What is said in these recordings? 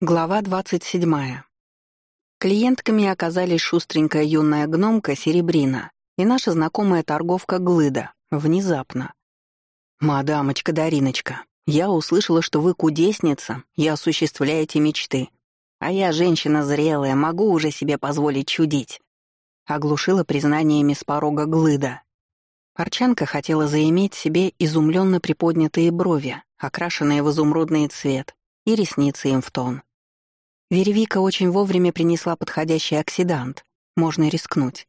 Глава 27. Клиентками оказались шустренькая юная гномка Серебрина и наша знакомая торговка Глыда, внезапно. «Мадамочка Дариночка, я услышала, что вы кудесница и осуществляете мечты. А я женщина зрелая, могу уже себе позволить чудить», — оглушила признаниями с порога Глыда. Арчанка хотела заиметь себе изумленно приподнятые брови, окрашенные в изумрудный цвет, и ресницы им в тон. Веревика очень вовремя принесла подходящий оксидант. Можно рискнуть.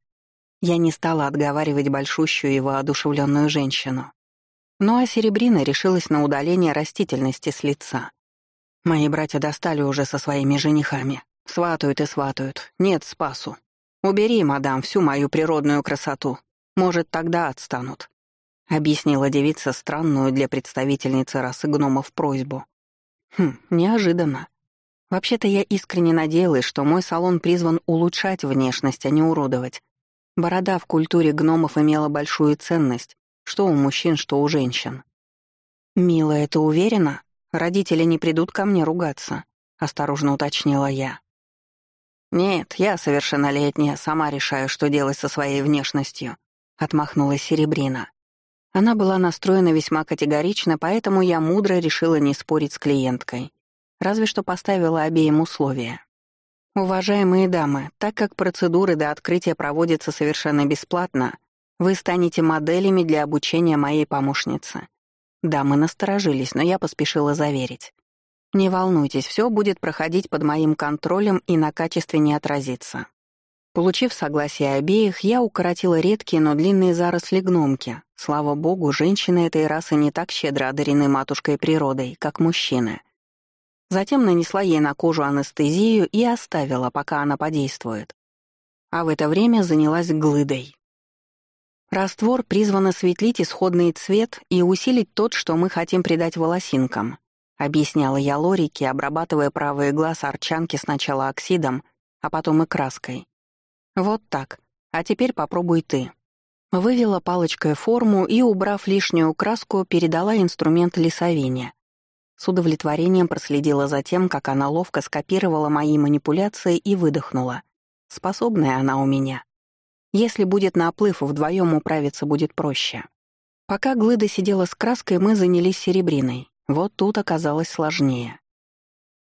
Я не стала отговаривать большущую и воодушевленную женщину. Ну а Серебрина решилась на удаление растительности с лица. Мои братья достали уже со своими женихами. Сватают и сватают. Нет спасу. Убери, мадам, всю мою природную красоту. Может, тогда отстанут. Объяснила девица странную для представительницы расы гномов просьбу. Хм, неожиданно. Вообще-то я искренне надеялась, что мой салон призван улучшать внешность, а не уродовать. Борода в культуре гномов имела большую ценность, что у мужчин, что у женщин. «Милая, ты уверена? Родители не придут ко мне ругаться», — осторожно уточнила я. «Нет, я совершеннолетняя, сама решаю, что делать со своей внешностью», — отмахнулась Серебрина. Она была настроена весьма категорично, поэтому я мудро решила не спорить с клиенткой. Разве что поставила обеим условия. Уважаемые дамы, так как процедуры до открытия проводятся совершенно бесплатно, вы станете моделями для обучения моей помощницы. Дамы насторожились, но я поспешила заверить. Не волнуйтесь, все будет проходить под моим контролем и на качестве не отразится. Получив согласие обеих, я укоротила редкие, но длинные заросли гномки. Слава богу, женщины этой расы не так щедро одарены матушкой природой, как мужчины. Затем нанесла ей на кожу анестезию и оставила, пока она подействует. А в это время занялась глыдой. Раствор призван осветлить исходный цвет и усилить тот, что мы хотим придать волосинкам, объясняла я Лорике, обрабатывая правый глаз арчанки сначала оксидом, а потом и краской. Вот так. А теперь попробуй ты. Вывела палочкой форму и, убрав лишнюю краску, передала инструмент лесовине. С удовлетворением проследила за тем, как она ловко скопировала мои манипуляции и выдохнула. Способная она у меня. Если будет наплыв, вдвоем управиться будет проще. Пока Глыда сидела с краской, мы занялись серебриной. Вот тут оказалось сложнее.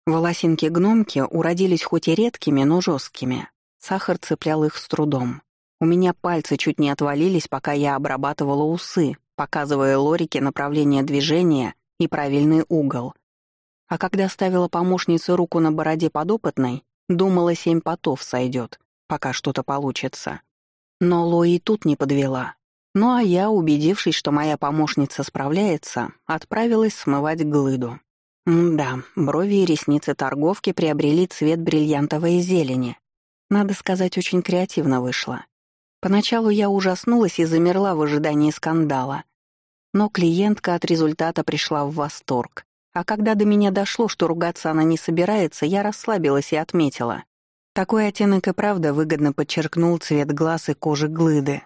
Волосинки гномки уродились хоть и редкими, но жесткими. Сахар цеплял их с трудом. У меня пальцы чуть не отвалились, пока я обрабатывала усы, показывая Лорике направление движения и правильный угол. А когда ставила помощнице руку на бороде подопытной, думала, семь потов сойдет, пока что-то получится. Но Лои тут не подвела. Ну а я, убедившись, что моя помощница справляется, отправилась смывать глыду. Да, брови и ресницы торговки приобрели цвет бриллиантовой зелени. Надо сказать, очень креативно вышло. Поначалу я ужаснулась и замерла в ожидании скандала. Но клиентка от результата пришла в восторг. А когда до меня дошло, что ругаться она не собирается, я расслабилась и отметила. Такой оттенок и правда выгодно подчеркнул цвет глаз и кожи глыды.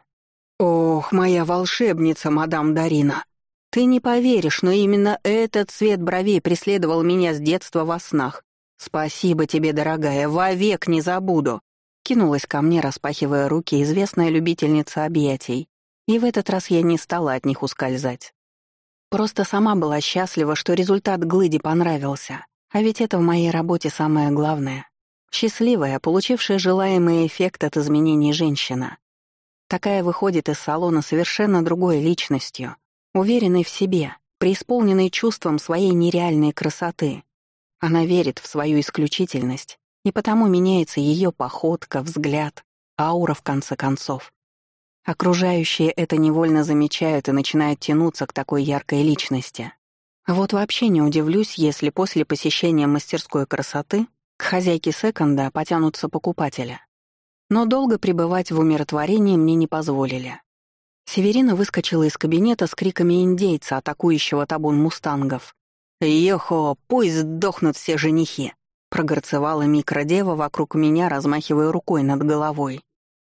«Ох, моя волшебница, мадам Дарина! Ты не поверишь, но именно этот цвет бровей преследовал меня с детства во снах. Спасибо тебе, дорогая, вовек не забуду!» Кинулась ко мне, распахивая руки, известная любительница объятий, и в этот раз я не стала от них ускользать. Просто сама была счастлива, что результат Глыди понравился. А ведь это в моей работе самое главное. Счастливая, получившая желаемый эффект от изменений женщина. Такая выходит из салона совершенно другой личностью, уверенной в себе, преисполненной чувством своей нереальной красоты. Она верит в свою исключительность, и потому меняется ее походка, взгляд, аура в конце концов. Окружающие это невольно замечают и начинают тянуться к такой яркой личности. Вот вообще не удивлюсь, если после посещения мастерской красоты к хозяйке секонда потянутся покупатели. Но долго пребывать в умиротворении мне не позволили. Северина выскочила из кабинета с криками индейца, атакующего табун мустангов. «Ехо, пусть сдохнут все женихи!» — прогорцевала микродева вокруг меня, размахивая рукой над головой.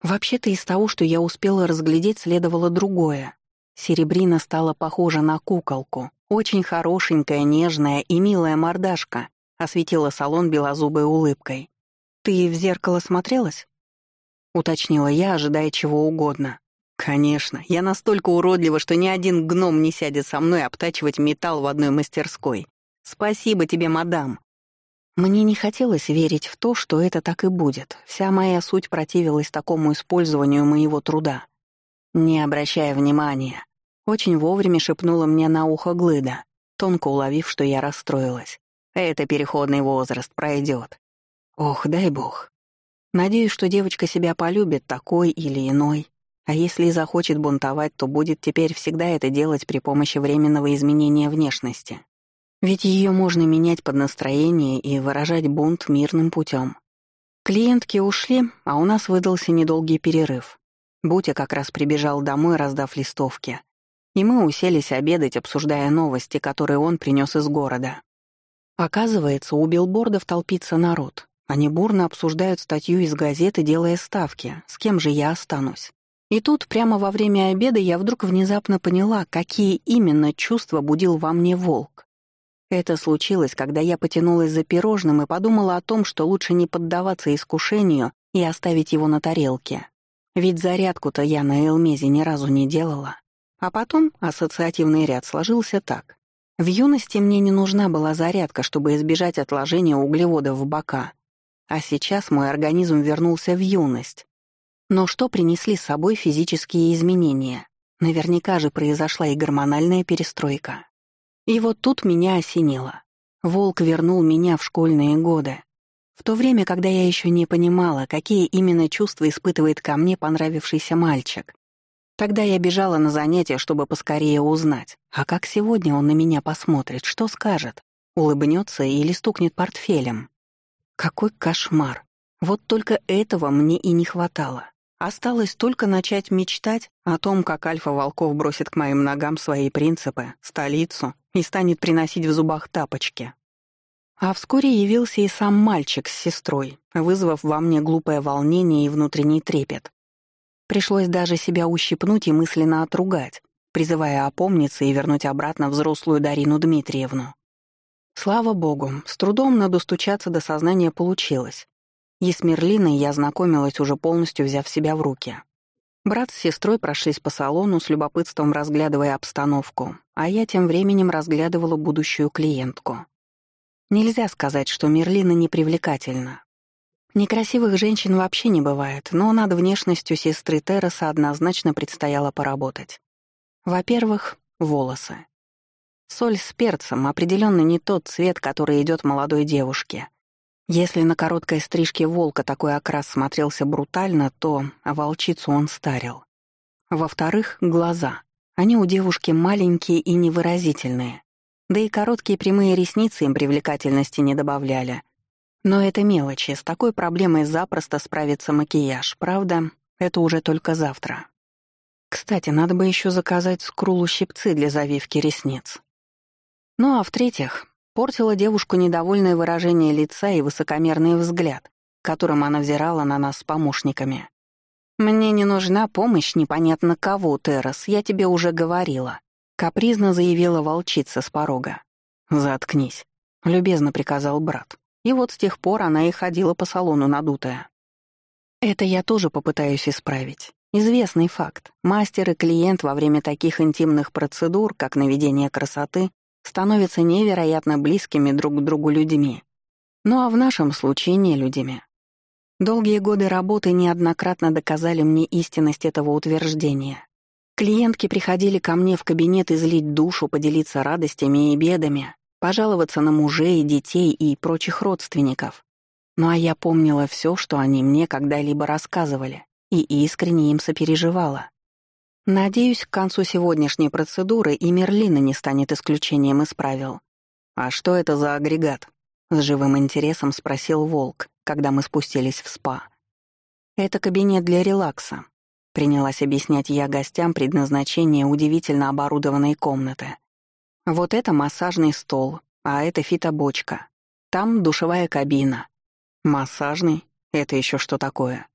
Вообще-то из того, что я успела разглядеть, следовало другое. Серебрина стала похожа на куколку. Очень хорошенькая, нежная и милая мордашка, осветила салон белозубой улыбкой. «Ты в зеркало смотрелась?» — уточнила я, ожидая чего угодно. «Конечно, я настолько уродлива, что ни один гном не сядет со мной обтачивать металл в одной мастерской. Спасибо тебе, мадам». Мне не хотелось верить в то, что это так и будет. Вся моя суть противилась такому использованию моего труда. Не обращая внимания, очень вовремя шепнула мне на ухо Глыда, тонко уловив, что я расстроилась. «Это переходный возраст, пройдет. Ох, дай бог. Надеюсь, что девочка себя полюбит такой или иной, а если и захочет бунтовать, то будет теперь всегда это делать при помощи временного изменения внешности. Ведь ее можно менять под настроение и выражать бунт мирным путем. Клиентки ушли, а у нас выдался недолгий перерыв. Бутя как раз прибежал домой, раздав листовки. И мы уселись обедать, обсуждая новости, которые он принес из города. Оказывается, у билбордов толпится народ. Они бурно обсуждают статью из газеты, делая ставки, с кем же я останусь. И тут, прямо во время обеда, я вдруг внезапно поняла, какие именно чувства будил во мне волк. Это случилось, когда я потянулась за пирожным и подумала о том, что лучше не поддаваться искушению и оставить его на тарелке. Ведь зарядку-то я на Элмезе ни разу не делала. А потом ассоциативный ряд сложился так. В юности мне не нужна была зарядка, чтобы избежать отложения углеводов в бока. А сейчас мой организм вернулся в юность. Но что принесли с собой физические изменения? Наверняка же произошла и гормональная перестройка. И вот тут меня осенило. Волк вернул меня в школьные годы. В то время, когда я еще не понимала, какие именно чувства испытывает ко мне понравившийся мальчик. Тогда я бежала на занятия, чтобы поскорее узнать, а как сегодня он на меня посмотрит, что скажет, улыбнется или стукнет портфелем. Какой кошмар! Вот только этого мне и не хватало. Осталось только начать мечтать о том, как Альфа Волков бросит к моим ногам свои принципы, столицу и станет приносить в зубах тапочки. А вскоре явился и сам мальчик с сестрой, вызвав во мне глупое волнение и внутренний трепет. Пришлось даже себя ущипнуть и мысленно отругать, призывая опомниться и вернуть обратно взрослую Дарину Дмитриевну. Слава богу, с трудом надо стучаться до сознания получилось. И с Мерлиной я знакомилась, уже полностью взяв себя в руки. Брат с сестрой прошлись по салону, с любопытством разглядывая обстановку, а я тем временем разглядывала будущую клиентку. Нельзя сказать, что Мерлина непривлекательна. Некрасивых женщин вообще не бывает, но над внешностью сестры Терраса однозначно предстояло поработать. Во-первых, волосы. Соль с перцем определенно не тот цвет, который идет молодой девушке. Если на короткой стрижке волка такой окрас смотрелся брутально, то волчицу он старил. Во-вторых, глаза. Они у девушки маленькие и невыразительные. Да и короткие прямые ресницы им привлекательности не добавляли. Но это мелочи, с такой проблемой запросто справится макияж, правда? Это уже только завтра. Кстати, надо бы еще заказать скрулу щипцы для завивки ресниц. Ну а в-третьих, портило девушку недовольное выражение лица и высокомерный взгляд, которым она взирала на нас с помощниками. «Мне не нужна помощь непонятно кого, Террас, я тебе уже говорила», — капризно заявила волчица с порога. «Заткнись», — любезно приказал брат. И вот с тех пор она и ходила по салону надутая. Это я тоже попытаюсь исправить. Известный факт. Мастер и клиент во время таких интимных процедур, как наведение красоты, становятся невероятно близкими друг к другу людьми. Ну а в нашем случае не людьми. Долгие годы работы неоднократно доказали мне истинность этого утверждения. Клиентки приходили ко мне в кабинет излить душу, поделиться радостями и бедами, пожаловаться на мужей, детей и прочих родственников. Ну а я помнила все, что они мне когда-либо рассказывали, и искренне им сопереживала. Надеюсь, к концу сегодняшней процедуры и Мерлина не станет исключением из правил. «А что это за агрегат?» — с живым интересом спросил Волк, когда мы спустились в спа. «Это кабинет для релакса», — принялась объяснять я гостям предназначение удивительно оборудованной комнаты. «Вот это массажный стол, а это фитобочка. Там душевая кабина. Массажный? Это еще что такое?»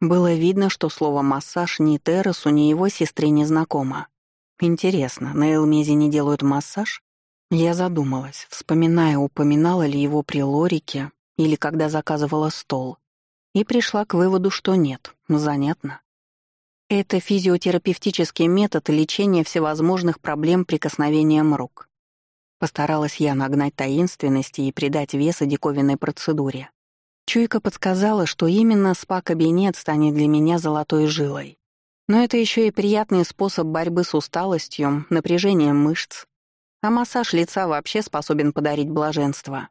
Было видно, что слово «массаж» ни Террасу, ни его сестре не знакомо. Интересно, на Элмезе не делают массаж? Я задумалась, вспоминая, упоминала ли его при Лорике или когда заказывала стол, и пришла к выводу, что нет. Занятно. Это физиотерапевтический метод лечения всевозможных проблем прикосновением рук. Постаралась я нагнать таинственности и придать веса диковинной процедуре. Чуйка подсказала, что именно спа-кабинет станет для меня золотой жилой. Но это еще и приятный способ борьбы с усталостью, напряжением мышц. А массаж лица вообще способен подарить блаженство.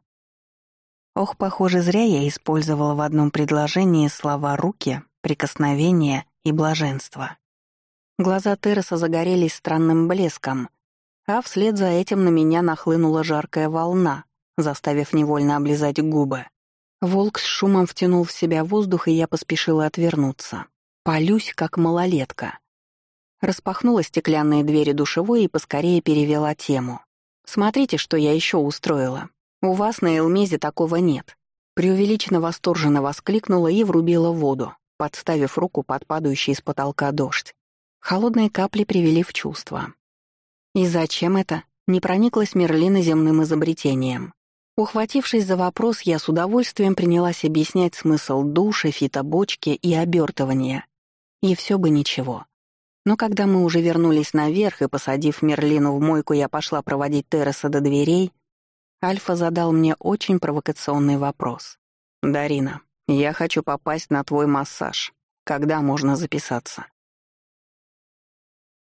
Ох, похоже, зря я использовала в одном предложении слова «руки», «прикосновение» и «блаженство». Глаза Терреса загорелись странным блеском, а вслед за этим на меня нахлынула жаркая волна, заставив невольно облизать губы. Волк с шумом втянул в себя воздух, и я поспешила отвернуться. Полюсь, как малолетка. Распахнула стеклянные двери душевой и поскорее перевела тему. «Смотрите, что я еще устроила. У вас на Элмезе такого нет». Преувеличенно восторженно воскликнула и врубила воду, подставив руку под падающий с потолка дождь. Холодные капли привели в чувство. «И зачем это?» — не прониклась Мерлина земным изобретением. Ухватившись за вопрос, я с удовольствием принялась объяснять смысл душа, фитобочки и обертывания. И все бы ничего. Но когда мы уже вернулись наверх и, посадив Мерлину в мойку, я пошла проводить Терреса до дверей, Альфа задал мне очень провокационный вопрос. «Дарина, я хочу попасть на твой массаж. Когда можно записаться?»